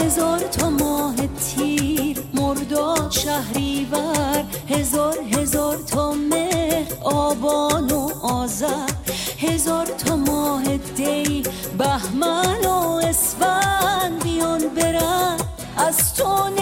هزار تا ماه تیر مرداد شهریور. هزار هزار تا مهر آبان و آذر. هزار تا ماه دی بهمن و اسفند. بیان برن از تو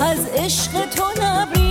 از عشق تو نبری